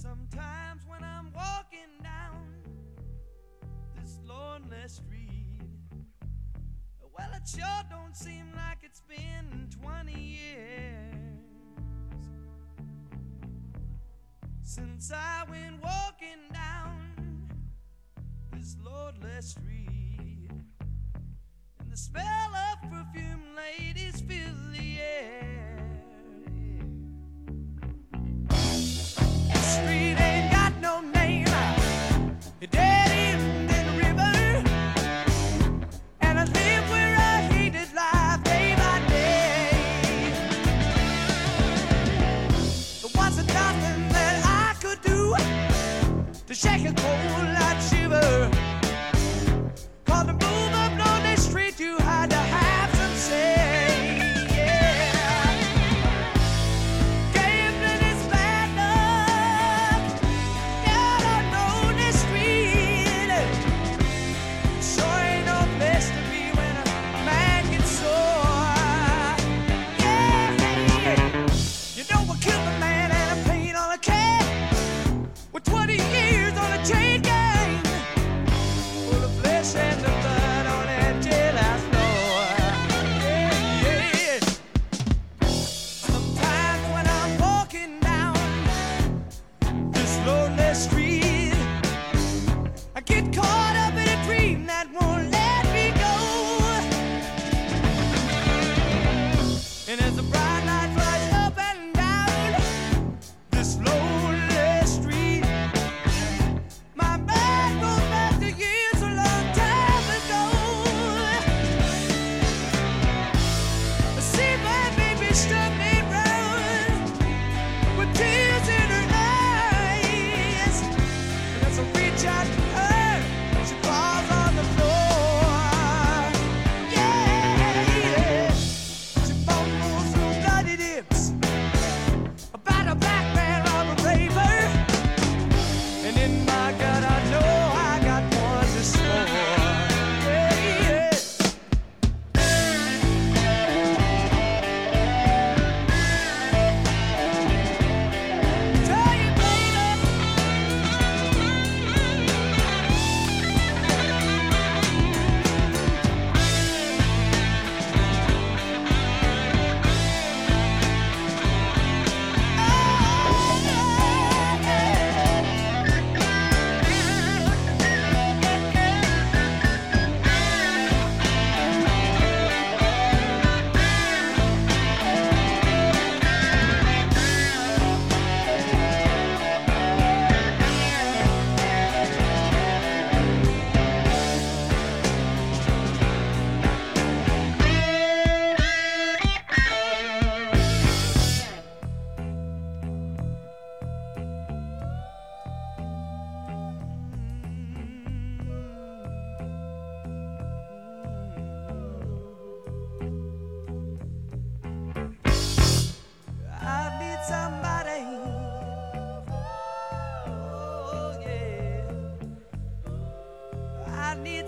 Sometimes when I'm walking down this lonely street, well, it sure don't seem like it's been 20 years since I went walking down this lonely street, and the smell of perfume ladies fills the air. gonna move.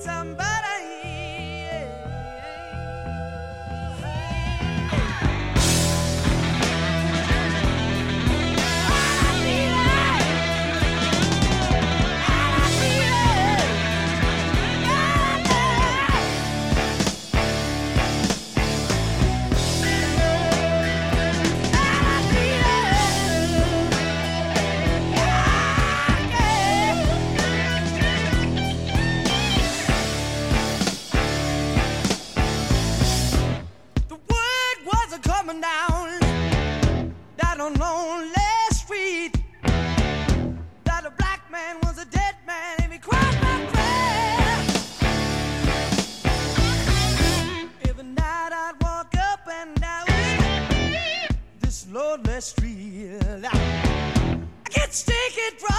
somebody I can't take it. Right